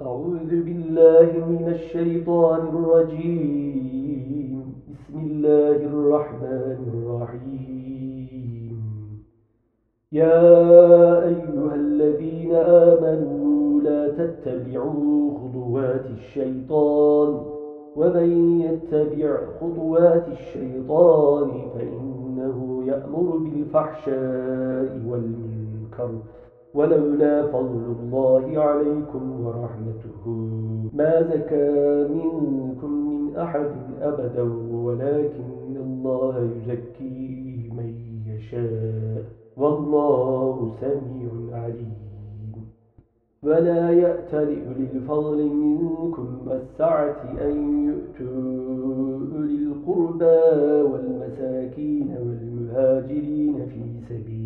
أعوذ بالله من الشيطان الرجيم. بسم الله الرحمن الرحيم. يا أيها الذين آمنوا لا تتبعوا خطوات الشيطان ومن يتبع خطوات الشيطان فإنه يأمر بالفحشاء والمنكر. ولولا فضل الله عليكم ورحمته ما زكى منكم من أحد أبدا ولكن الله يزكي من يشاء. والله سميع عليم. ولا يأتل أولي الفضل منكم والسعة أن يؤتوا أولي القربى والمساكين والمهاجرين في سبيل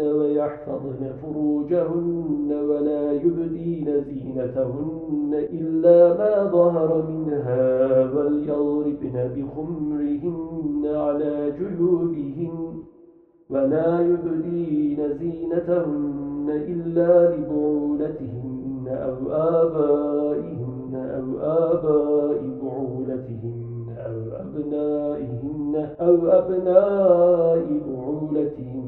ويحفظن فروجهن ولا يبدين زينتهن إلا ما ظهر منها وليضربن بخمرهن على جيوبهن ولا يبدين زينتهن إلا لبعولتهن أو آبائهن أو آباء بعولتهن أو أبنائهن أو أبناء بعولتهن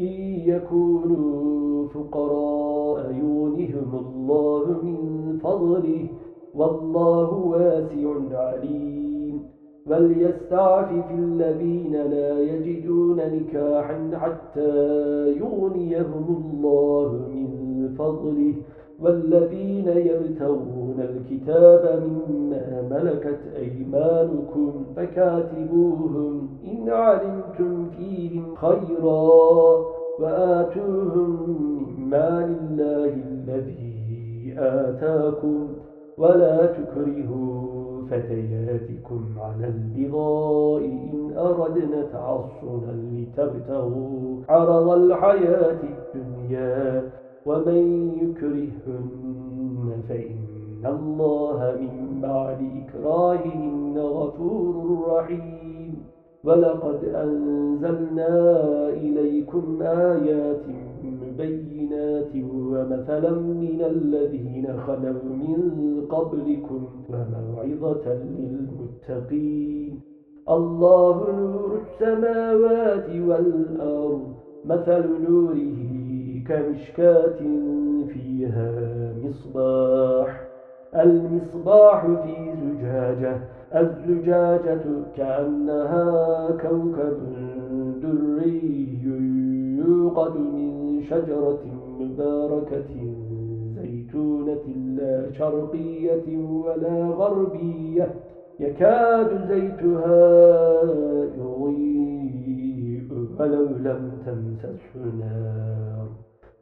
إن يكونوا فقراء يونهم الله من فضله والله واسع عليم. وليستعفف الذين لا يجدون نكاحا حتى يغنيهم الله من فضله. والذين يبتغون الكتاب مما ملكت أيمانكم فكاتبوهم إن علمتم فيهم خيرا وآتوهم مما لله الذي آتاكم ولا تكرهوا فتياتكم على البغاء إن أردنا تعصنا لتبتغوا عرض الحياة الدنيا ومن يكرهن فإن الله من بعد إكراههن غفور رحيم. ولقد أنزلنا إليكم آيات بينات ومثلا من الذين خلوا من قبلكم وموعظة للمتقين. الله نور السماوات والأرض مثل نوره كمشكاة فيها مصباح. المصباح في زجاجة الزجاجة كأنها كوكب دري يوقد من شجرة مباركة زيتونة لا شرقية ولا غربية. يكاد زيتها يضيء ولو لم تمسسه نار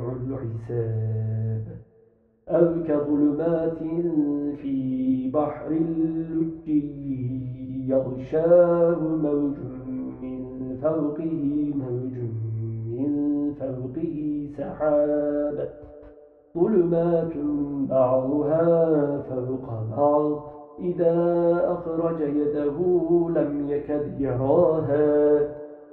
الحساب. أو كظلمات في بحر اللجي يغشاه موج من فوقه موج من فوقه سحاب. ظلمات بعضها فوق بعض إذا أخرج يده لم يكد يراها.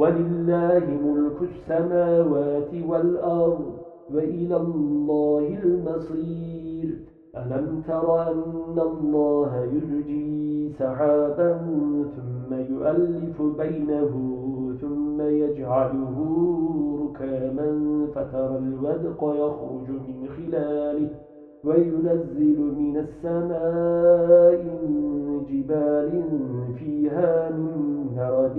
ولله ملك السماوات والأرض وإلى الله المصير. ألم تر أن الله يرجي سحابا ثم يؤلف بينه ثم يجعله ركاما فترى الودق يخرج من خلاله وينزل من السماء من جبال فيها من نرد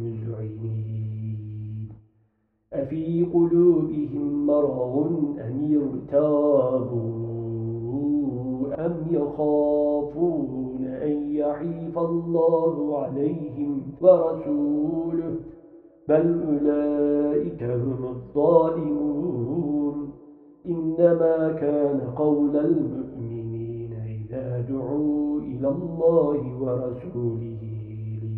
أفي قلوبهم مرض أم يرتابوا أم يخافون أن يحيف الله عليهم ورسوله؟ بل أولئك هم الظالمون. إنما كان قول المؤمنين إذا دعوا إلى الله ورسوله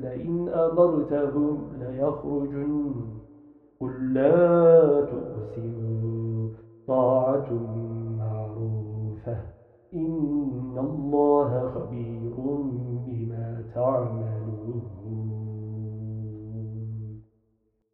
لئن أمرتهم ليخرجن. قل لا تقسموا طاعة معروفة. إن الله خبير بما تعملون.